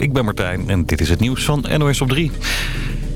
Ik ben Martijn en dit is het nieuws van NOS op 3.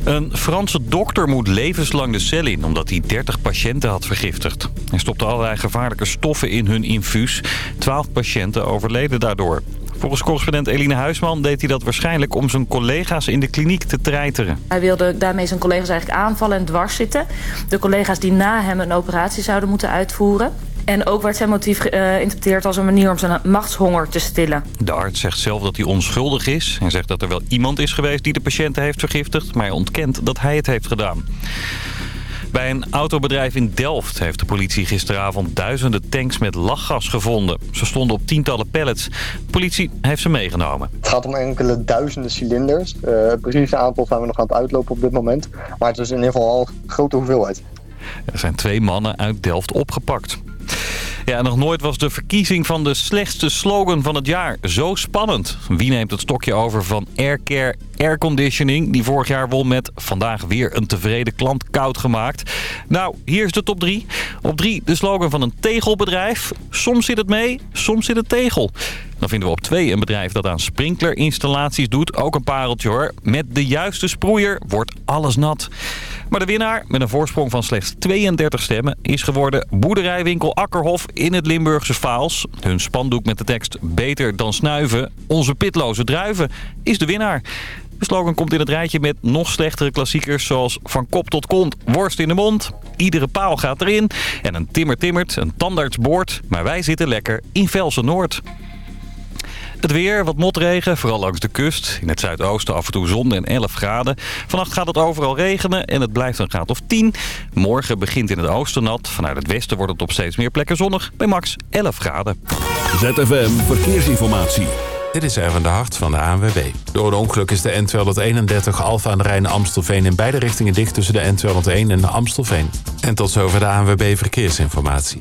Een Franse dokter moet levenslang de cel in omdat hij 30 patiënten had vergiftigd. Hij stopte allerlei gevaarlijke stoffen in hun infuus. 12 patiënten overleden daardoor. Volgens correspondent Eline Huisman deed hij dat waarschijnlijk om zijn collega's in de kliniek te treiteren. Hij wilde daarmee zijn collega's eigenlijk aanvallen en dwars zitten. De collega's die na hem een operatie zouden moeten uitvoeren. En ook werd zijn motief geïnterpreteerd als een manier om zijn machtshonger te stillen. De arts zegt zelf dat hij onschuldig is. en zegt dat er wel iemand is geweest die de patiënten heeft vergiftigd... maar hij ontkent dat hij het heeft gedaan. Bij een autobedrijf in Delft heeft de politie gisteravond duizenden tanks met lachgas gevonden. Ze stonden op tientallen pallets. De politie heeft ze meegenomen. Het gaat om enkele duizenden cilinders. Uh, het precieze aantal zijn we nog aan het uitlopen op dit moment. Maar het is in ieder geval al een grote hoeveelheid. Er zijn twee mannen uit Delft opgepakt. Ja, nog nooit was de verkiezing van de slechtste slogan van het jaar zo spannend. Wie neemt het stokje over van Aircare Airconditioning... die vorig jaar won met vandaag weer een tevreden klant koud gemaakt? Nou, hier is de top 3. Op 3 de slogan van een tegelbedrijf. Soms zit het mee, soms zit het tegel. Dan vinden we op 2 een bedrijf dat aan sprinklerinstallaties doet. Ook een pareltje hoor. Met de juiste sproeier wordt alles nat. Maar de winnaar, met een voorsprong van slechts 32 stemmen... is geworden boerderijwinkel Akkerhof in het Limburgse Vaals. Hun spandoek met de tekst Beter dan snuiven. Onze pitloze druiven is de winnaar. De slogan komt in het rijtje met nog slechtere klassiekers zoals van kop tot kont, worst in de mond. Iedere paal gaat erin en een timmer timmert, een tandartsboord. Maar wij zitten lekker in Velsen Noord. Het weer, wat motregen, vooral langs de kust. In het zuidoosten af en toe zon en 11 graden. Vannacht gaat het overal regenen en het blijft een graad of 10. Morgen begint in het oosten nat. Vanuit het westen wordt het op steeds meer plekken zonnig. Bij max 11 graden. ZFM Verkeersinformatie. Dit is Erwin de Hart van de ANWB. Door een ongeluk is de N231 Alfa aan de Rijn Amstelveen in beide richtingen dicht tussen de N201 en de Amstelveen. En tot zover de ANWB Verkeersinformatie.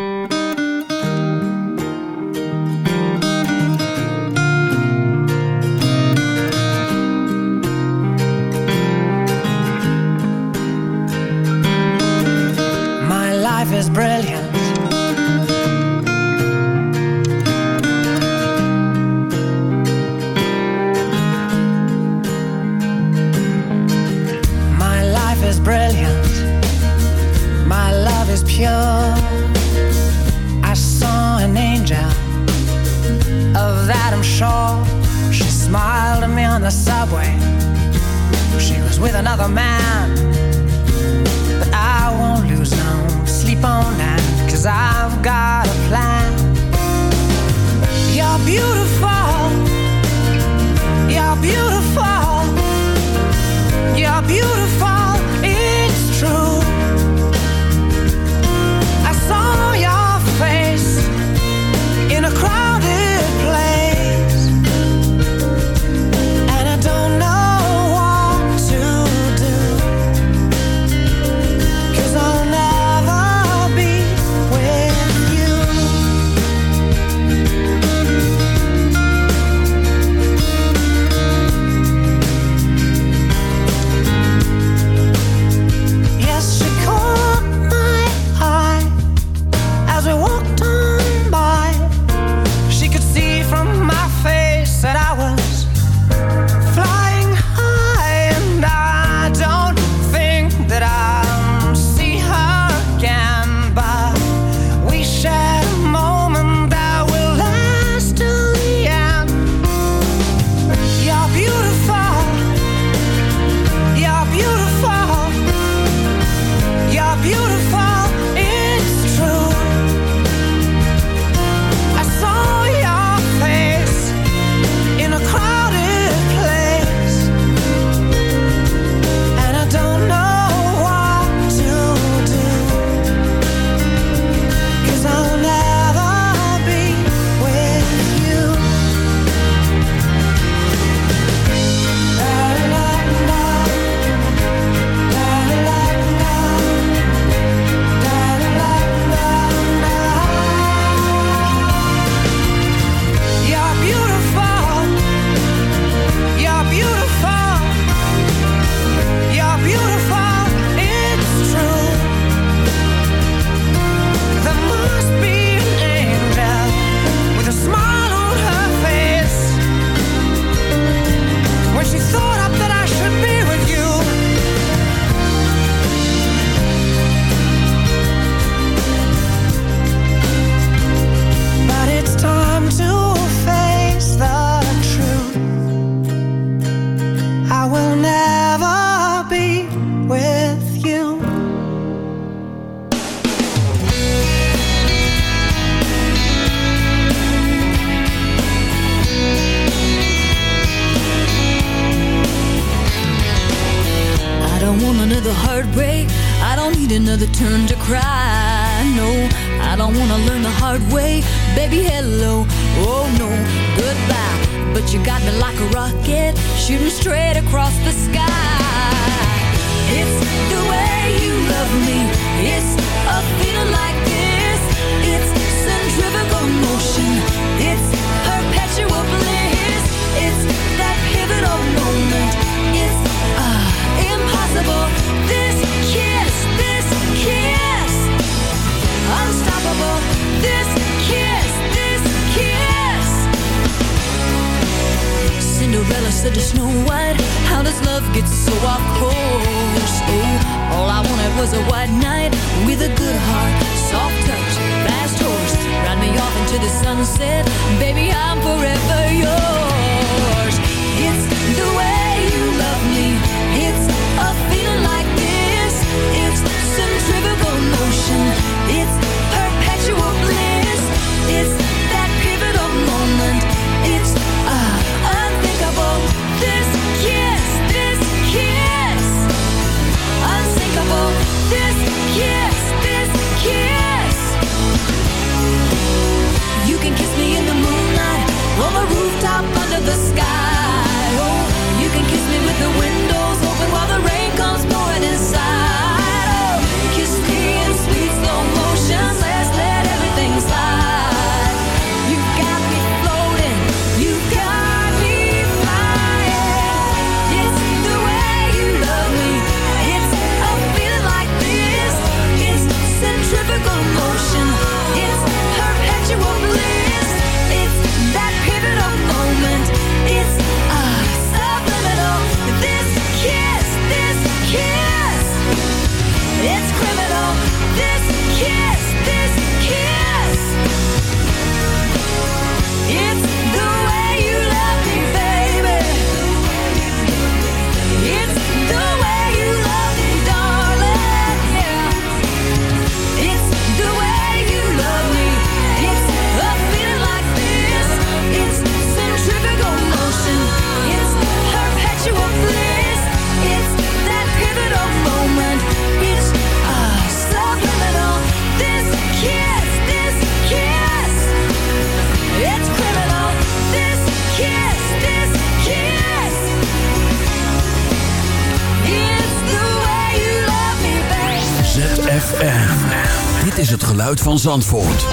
van Zandvoort.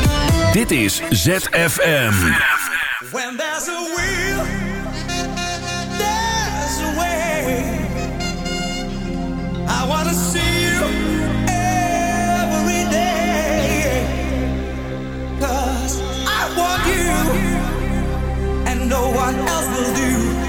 Dit is ZFM. When there's a will, there's a way. I wanna see you every day. Cause I want you, and no one else will do.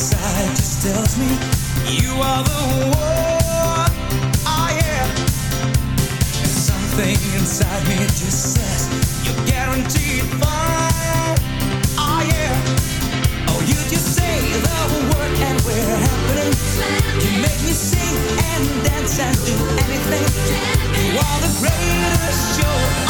Inside just tells me you are the one. Oh yeah. And something inside me just says you're guaranteed fine. Oh yeah. Oh, you just say the word and we're happening. You make me sing and dance and do anything. You are the greatest show.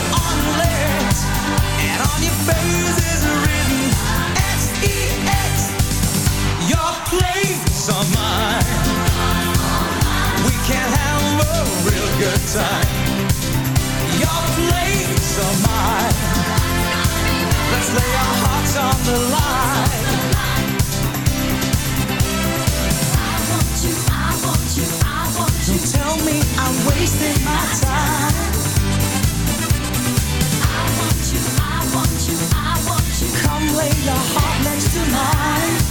Come lay your heart next to mine.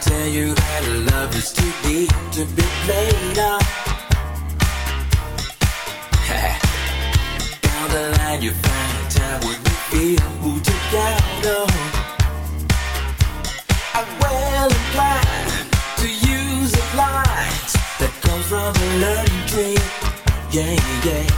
tell you that love is too deep to be played up. Down the line, you find time when you feel who you got on. I well inclined to use the lines that comes from a learning tree. Yeah, yeah.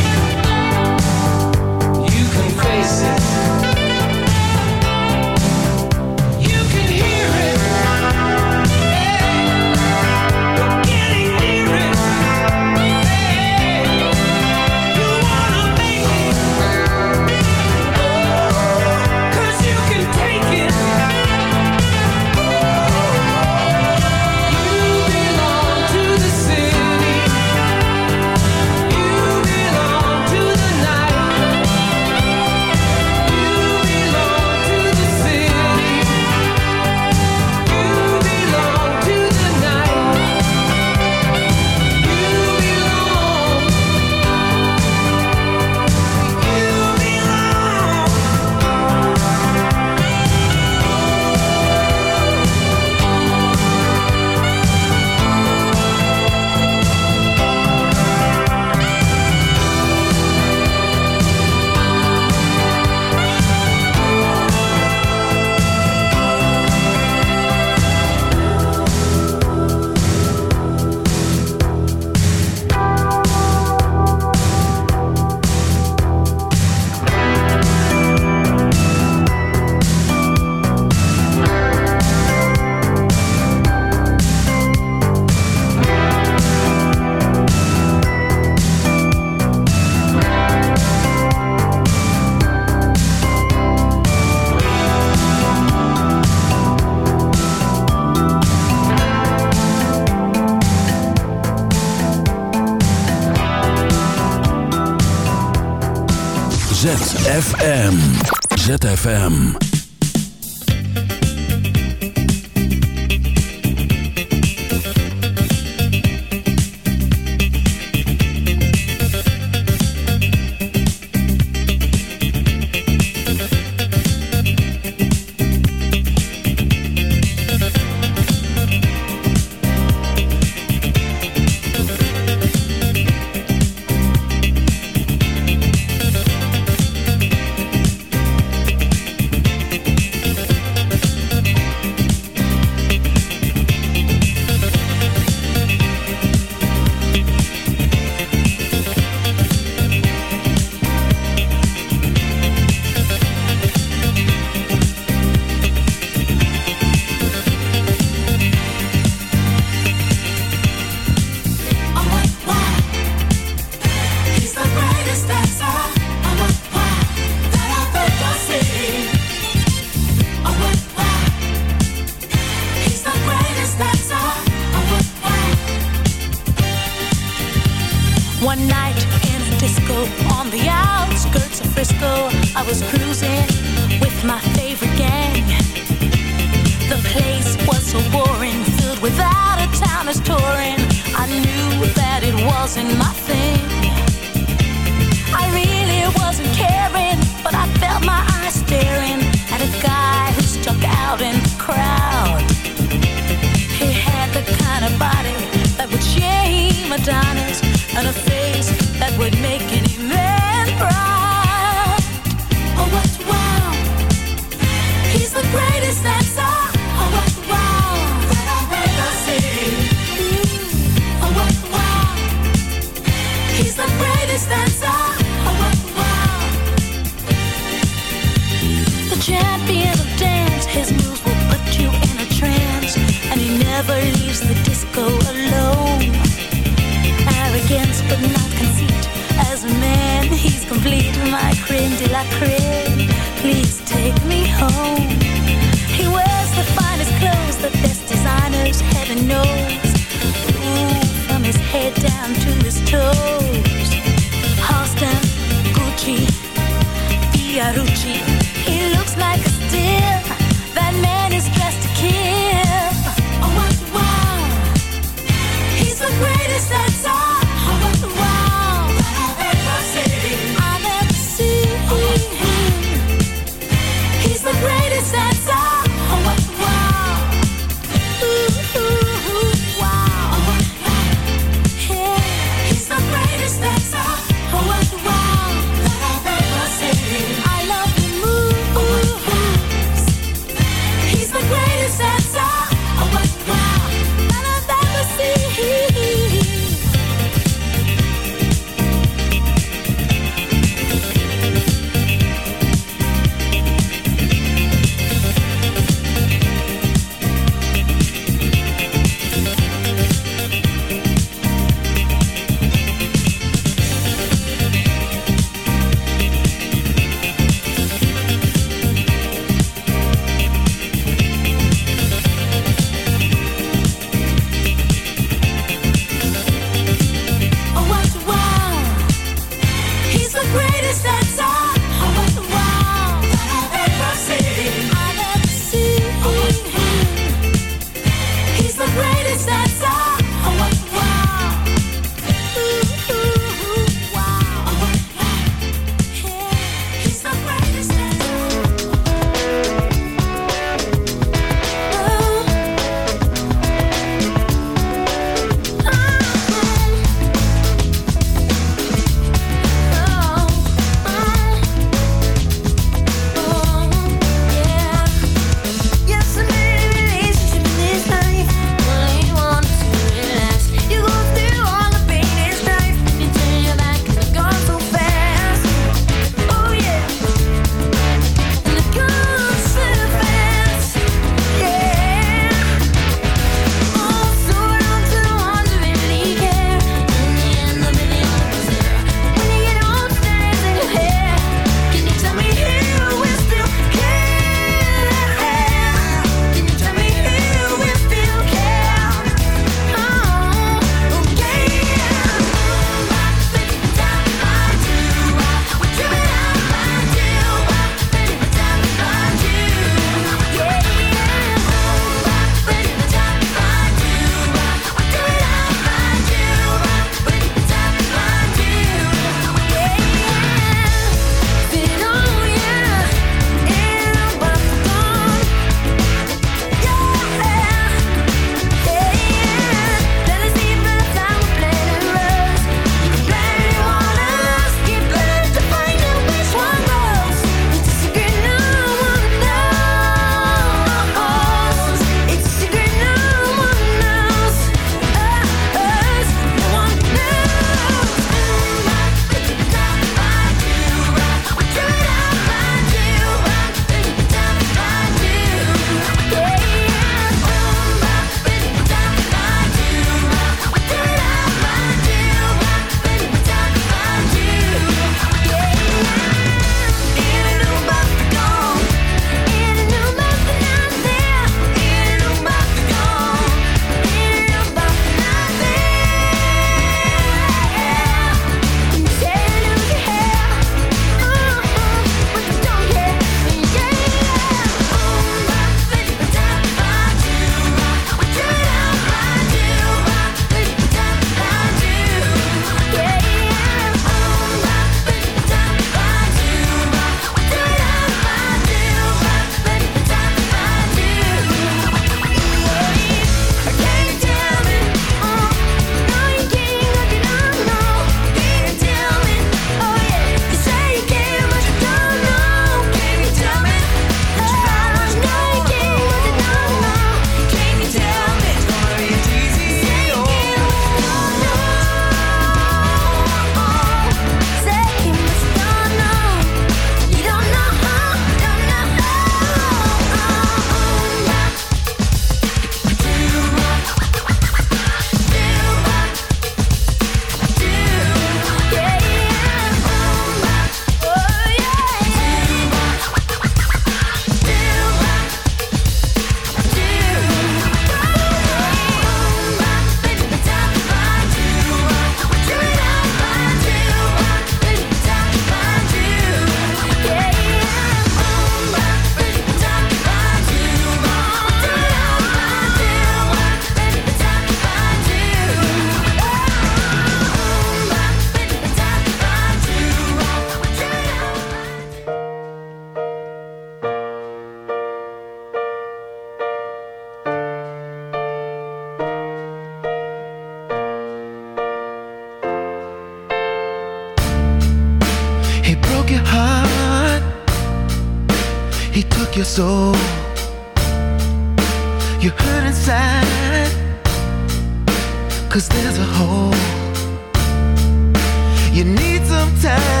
Time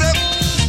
up.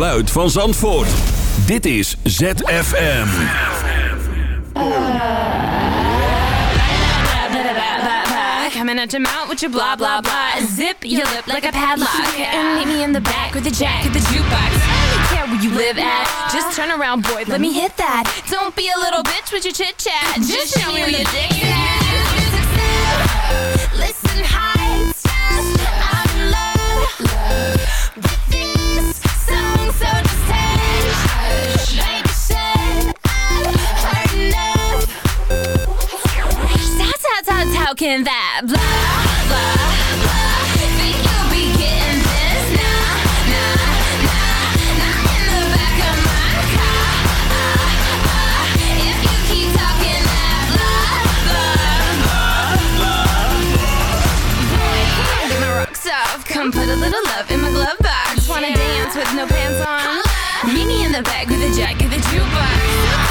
Geluid van Zandvoort. Dit is ZFM. Coming at your mouth with your blah blah blah. Zip your lip like a padlock. And meet me in the back with the jack of the jukebox. Don't care where you live at. Just turn around, boy. Let me hit that. Don't be a little bitch with your chit chat. Just show me where your dick can that blah, blah, blah. Think you'll be getting this? Nah, nah, nah Not in the back of my car. If you keep talking that blah, blah, blah. Boy, get my rocks off Come put a little love in my glove box. Wanna dance with no pants on? Meet me in the back with a jack of the jukebox. Cut to the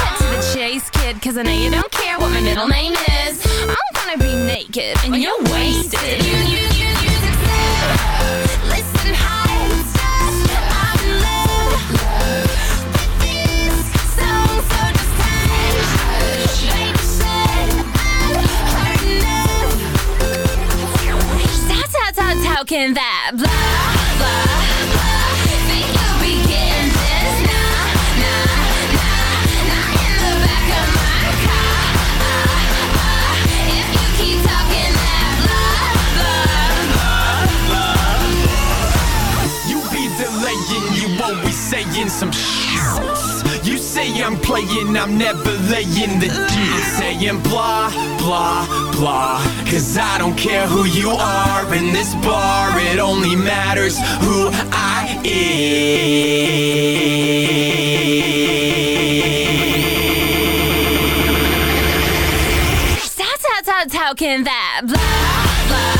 Cause I know you don't care what my middle name is. I'm gonna be naked and you're wasted. You, you, you, you Listen, I'm in love with this song, so just hush. Baby said I've heard enough. How, how, how, how can that blah, blah, blah some shit. You say I'm playing, I'm never laying the deal. Saying blah, blah, blah. Cause I don't care who you are in this bar, it only matters who I am. How, how, how, how can that blah, blah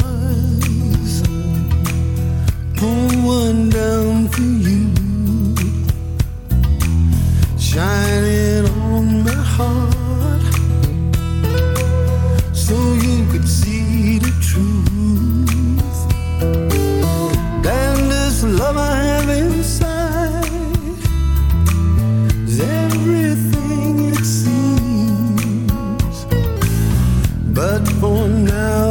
now.